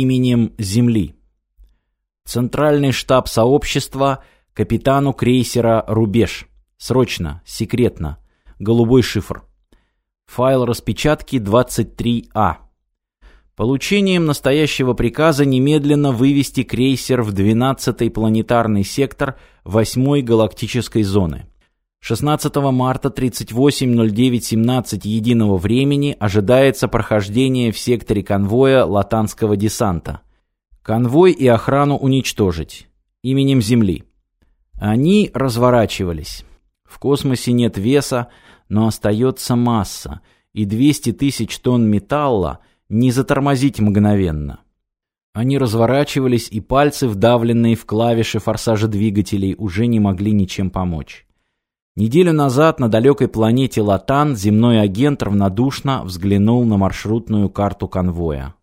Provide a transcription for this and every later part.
именем Земли. Центральный штаб сообщества капитану крейсера «Рубеж». Срочно, секретно. Голубой шифр. Файл распечатки 23А. Получением настоящего приказа немедленно вывести крейсер в 12-й планетарный сектор 8-й галактической зоны. 16 марта 38.09.17 единого времени ожидается прохождение в секторе конвоя латанского десанта. Конвой и охрану уничтожить. Именем Земли. Они разворачивались. В космосе нет веса, но остается масса, и 200 тысяч тонн металла не затормозить мгновенно. Они разворачивались, и пальцы, вдавленные в клавиши форсажа двигателей, уже не могли ничем помочь. Неделю назад на далекой планете Латан земной агент равнодушно взглянул на маршрутную карту конвоя.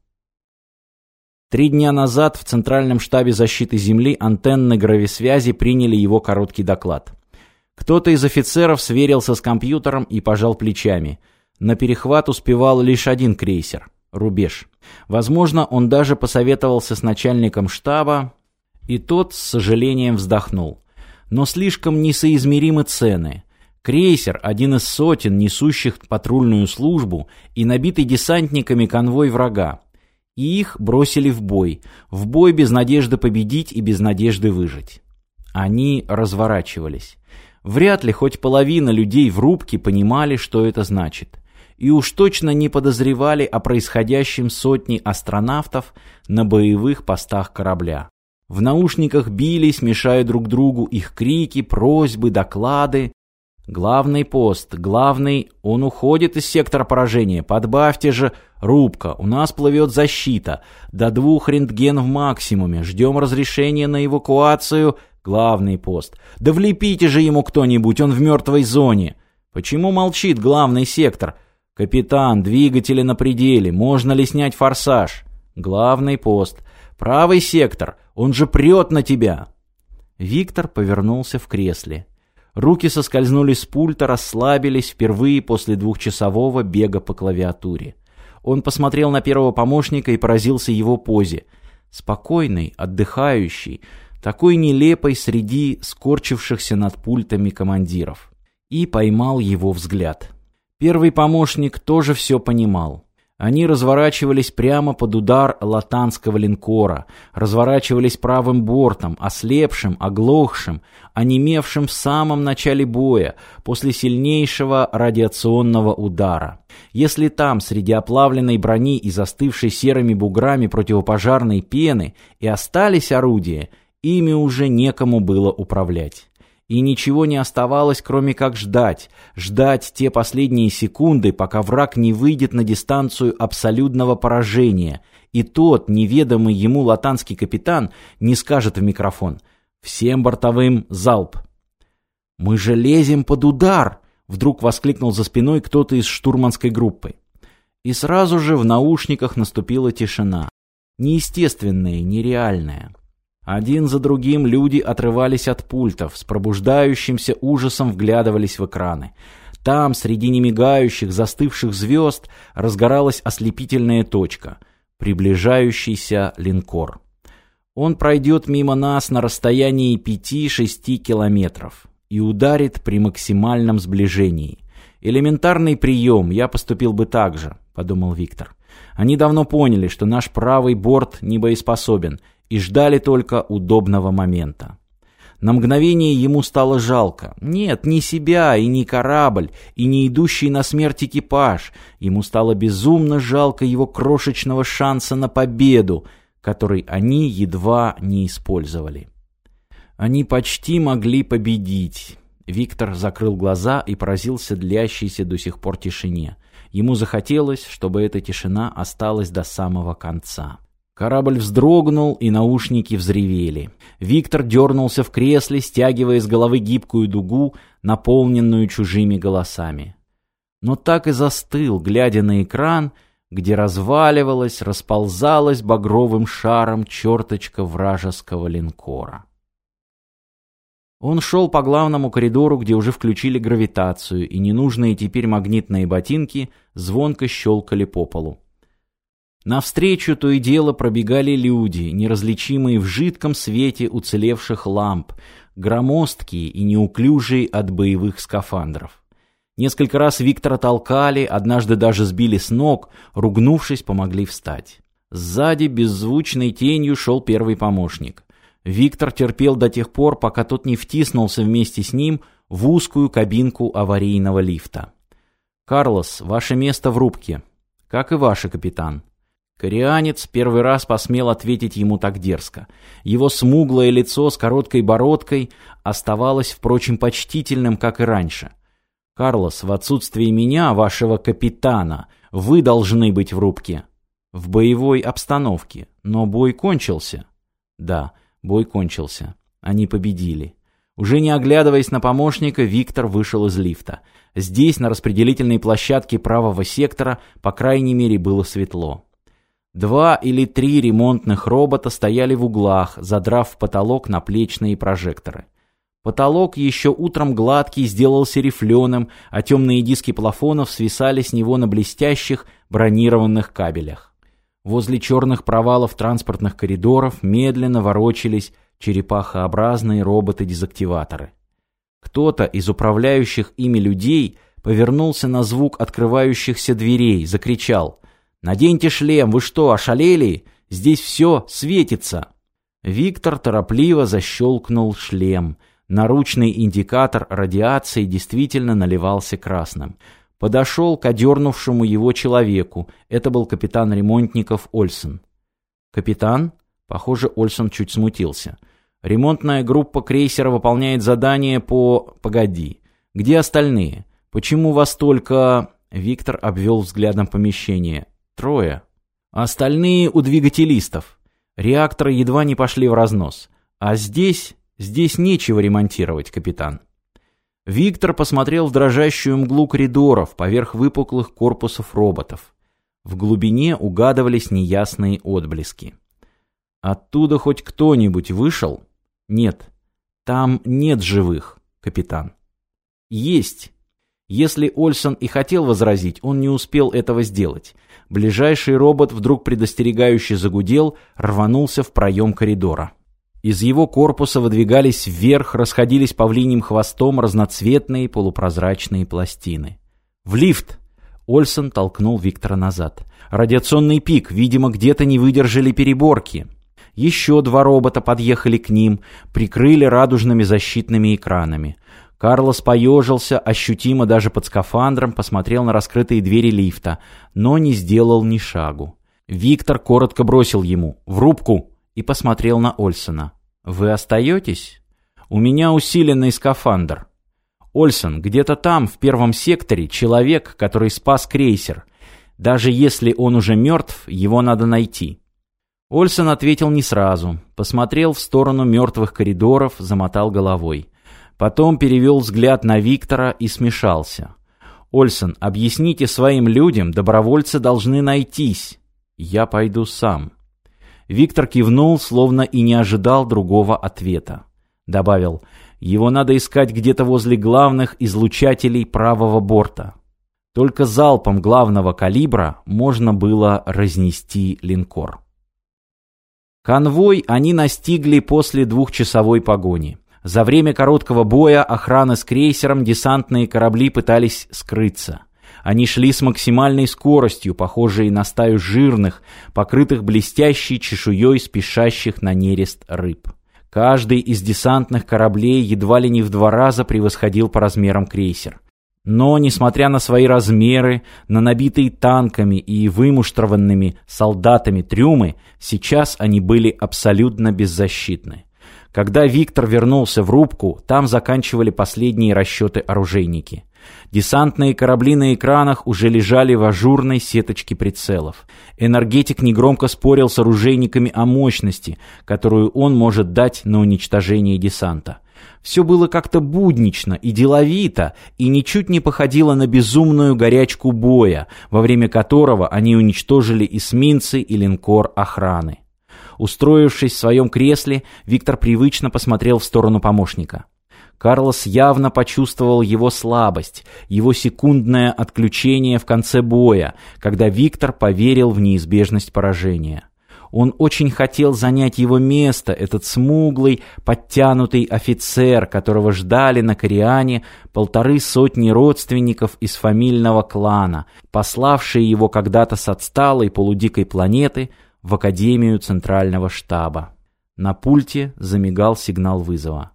Три дня назад в Центральном штабе защиты Земли антенны грависвязи приняли его короткий доклад. Кто-то из офицеров сверился с компьютером и пожал плечами. На перехват успевал лишь один крейсер — «Рубеж». Возможно, он даже посоветовался с начальником штаба, и тот с сожалением вздохнул — но слишком несоизмеримы цены. Крейсер – один из сотен, несущих патрульную службу, и набитый десантниками конвой врага. И их бросили в бой. В бой без надежды победить и без надежды выжить. Они разворачивались. Вряд ли хоть половина людей в рубке понимали, что это значит. И уж точно не подозревали о происходящем сотни астронавтов на боевых постах корабля. В наушниках бились, мешая друг другу их крики, просьбы, доклады. Главный пост, главный, он уходит из сектора поражения. Подбавьте же, рубка, у нас плывет защита. До двух рентген в максимуме. Ждем разрешения на эвакуацию. Главный пост. Да влепите же ему кто-нибудь, он в мертвой зоне. Почему молчит главный сектор? Капитан, двигатели на пределе. Можно ли снять форсаж? Главный пост. Правый сектор. Он же прет на тебя!» Виктор повернулся в кресле. Руки соскользнули с пульта, расслабились впервые после двухчасового бега по клавиатуре. Он посмотрел на первого помощника и поразился его позе. Спокойный, отдыхающий, такой нелепой среди скорчившихся над пультами командиров. И поймал его взгляд. Первый помощник тоже все понимал. Они разворачивались прямо под удар латанского линкора, разворачивались правым бортом, ослепшим, оглохшим, онемевшим в самом начале боя, после сильнейшего радиационного удара. Если там, среди оплавленной брони и застывшей серыми буграми противопожарной пены, и остались орудия, ими уже некому было управлять и ничего не оставалось, кроме как ждать, ждать те последние секунды, пока враг не выйдет на дистанцию абсолютного поражения, и тот, неведомый ему латанский капитан, не скажет в микрофон «Всем бортовым залп!» «Мы же лезем под удар!» — вдруг воскликнул за спиной кто-то из штурманской группы. И сразу же в наушниках наступила тишина. Неестественная, нереальная. Один за другим люди отрывались от пультов, с пробуждающимся ужасом вглядывались в экраны. Там, среди немигающих, застывших звезд, разгоралась ослепительная точка — приближающийся линкор. Он пройдет мимо нас на расстоянии 5-6 километров и ударит при максимальном сближении. Элементарный прием, я поступил бы так же, подумал Виктор. Они давно поняли, что наш правый борт не боеспособен, и ждали только удобного момента. На мгновение ему стало жалко. Нет, не себя и не корабль, и не идущий на смерть экипаж. Ему стало безумно жалко его крошечного шанса на победу, который они едва не использовали. Они почти могли победить. Виктор закрыл глаза и поразился длящейся до сих пор тишине. Ему захотелось, чтобы эта тишина осталась до самого конца. Корабль вздрогнул, и наушники взревели. Виктор дернулся в кресле, стягивая с головы гибкую дугу, наполненную чужими голосами. Но так и застыл, глядя на экран, где разваливалась, расползалась багровым шаром черточка вражеского линкора. Он шел по главному коридору, где уже включили гравитацию, и ненужные теперь магнитные ботинки звонко щелкали по полу. Навстречу то и дело пробегали люди, неразличимые в жидком свете уцелевших ламп, громоздкие и неуклюжие от боевых скафандров. Несколько раз Виктора толкали, однажды даже сбили с ног, ругнувшись, помогли встать. Сзади беззвучной тенью шел первый помощник. Виктор терпел до тех пор, пока тот не втиснулся вместе с ним в узкую кабинку аварийного лифта. «Карлос, ваше место в рубке. Как и ваше, капитан». Корианец первый раз посмел ответить ему так дерзко. Его смуглое лицо с короткой бородкой оставалось, впрочем, почтительным, как и раньше. «Карлос, в отсутствие меня, вашего капитана, вы должны быть в рубке». «В боевой обстановке. Но бой кончился». «Да, бой кончился. Они победили». Уже не оглядываясь на помощника, Виктор вышел из лифта. Здесь, на распределительной площадке правого сектора, по крайней мере, было светло. Два или три ремонтных робота стояли в углах, задрав в потолок наплечные прожекторы. Потолок еще утром гладкий сделался рифленым, а темные диски плафонов свисали с него на блестящих бронированных кабелях. Возле черных провалов транспортных коридоров медленно ворочались черепахообразные роботы-дезактиваторы. Кто-то из управляющих ими людей повернулся на звук открывающихся дверей, закричал «Наденьте шлем, вы что, ошалели? Здесь все светится!» Виктор торопливо защелкнул шлем. Наручный индикатор радиации действительно наливался красным. Подошел к одернувшему его человеку. Это был капитан ремонтников Ольсен. «Капитан?» Похоже, Ольсон чуть смутился. Ремонтная группа крейсера выполняет задание по... Погоди. Где остальные? Почему вас только... Виктор обвел взглядом помещение. Трое. Остальные у двигателистов. Реакторы едва не пошли в разнос. А здесь... Здесь нечего ремонтировать, капитан. Виктор посмотрел в дрожащую мглу коридоров поверх выпуклых корпусов роботов. В глубине угадывались неясные отблески. Оттуда хоть кто-нибудь вышел? Нет. Там нет живых, капитан. Есть. Если Ольсон и хотел возразить, он не успел этого сделать. Ближайший робот вдруг предостерегающе загудел, рванулся в проем коридора. Из его корпуса выдвигались вверх, расходились павлиним хвостом разноцветные полупрозрачные пластины. «В лифт!» Ольсон толкнул Виктора назад. «Радиационный пик, видимо, где-то не выдержали переборки». Еще два робота подъехали к ним, прикрыли радужными защитными экранами. Карлос поежился, ощутимо даже под скафандром, посмотрел на раскрытые двери лифта, но не сделал ни шагу. Виктор коротко бросил ему «В рубку!» и посмотрел на Ольсона. «Вы остаетесь? У меня усиленный скафандр». «Ольсон, где-то там, в первом секторе, человек, который спас крейсер. Даже если он уже мертв, его надо найти». Ольсон ответил не сразу. Посмотрел в сторону мертвых коридоров, замотал головой. Потом перевел взгляд на Виктора и смешался. «Ольсон, объясните своим людям, добровольцы должны найтись. Я пойду сам». Виктор кивнул, словно и не ожидал другого ответа. Добавил, его надо искать где-то возле главных излучателей правого борта. Только залпом главного калибра можно было разнести линкор. Конвой они настигли после двухчасовой погони. За время короткого боя охраны с крейсером десантные корабли пытались скрыться. Они шли с максимальной скоростью, похожей на стаю жирных, покрытых блестящей чешуей спешащих на нерест рыб. Каждый из десантных кораблей едва ли не в два раза превосходил по размерам крейсер. Но, несмотря на свои размеры, на набитые танками и вымуштрованными солдатами трюмы, сейчас они были абсолютно беззащитны. Когда Виктор вернулся в рубку, там заканчивали последние расчеты оружейники. Десантные корабли на экранах уже лежали в ажурной сеточке прицелов. Энергетик негромко спорил с оружейниками о мощности, которую он может дать на уничтожение десанта. Все было как-то буднично и деловито, и ничуть не походило на безумную горячку боя, во время которого они уничтожили эсминцы и линкор охраны. Устроившись в своем кресле, Виктор привычно посмотрел в сторону помощника. Карлос явно почувствовал его слабость, его секундное отключение в конце боя, когда Виктор поверил в неизбежность поражения. Он очень хотел занять его место, этот смуглый, подтянутый офицер, которого ждали на Кориане полторы сотни родственников из фамильного клана, пославшие его когда-то с отсталой полудикой планеты в Академию Центрального штаба. На пульте замигал сигнал вызова.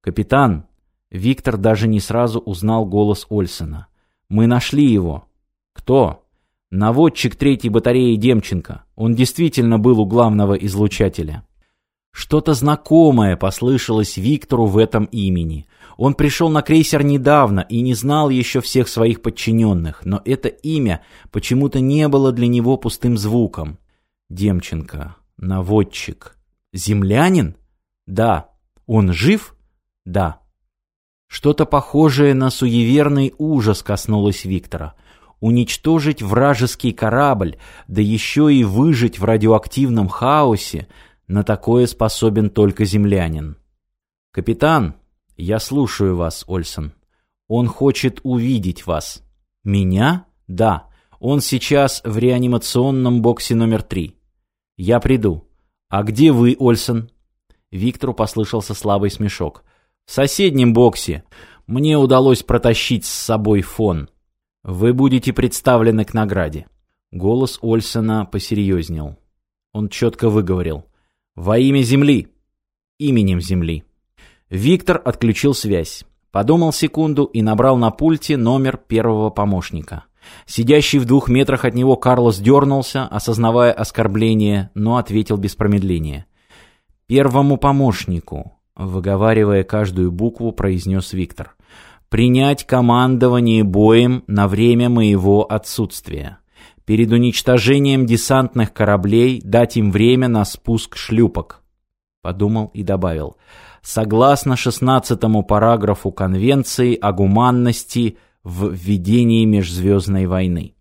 «Капитан!» Виктор даже не сразу узнал голос Ольсона. «Мы нашли его». «Кто?» Наводчик третьей батареи Демченко. Он действительно был у главного излучателя. Что-то знакомое послышалось Виктору в этом имени. Он пришел на крейсер недавно и не знал еще всех своих подчиненных, но это имя почему-то не было для него пустым звуком. Демченко. Наводчик. Землянин? Да. Он жив? Да. Что-то похожее на суеверный ужас коснулось Виктора – уничтожить вражеский корабль, да еще и выжить в радиоактивном хаосе, на такое способен только землянин. «Капитан, я слушаю вас, Ольсон. Он хочет увидеть вас». «Меня? Да. Он сейчас в реанимационном боксе номер три. Я приду. А где вы, Ольсон?» Виктору послышался слабый смешок. «В соседнем боксе. Мне удалось протащить с собой фон». «Вы будете представлены к награде». Голос Ольсона посерьезнел. Он четко выговорил. «Во имя Земли! Именем Земли!» Виктор отключил связь. Подумал секунду и набрал на пульте номер первого помощника. Сидящий в двух метрах от него Карлос дернулся, осознавая оскорбление, но ответил без промедления. «Первому помощнику», — выговаривая каждую букву, произнес Виктор принять командование боем на время моего отсутствия. Перед уничтожением десантных кораблей дать им время на спуск шлюпок. Подумал и добавил. Согласно 16 параграфу Конвенции о гуманности в введении межзвездной войны.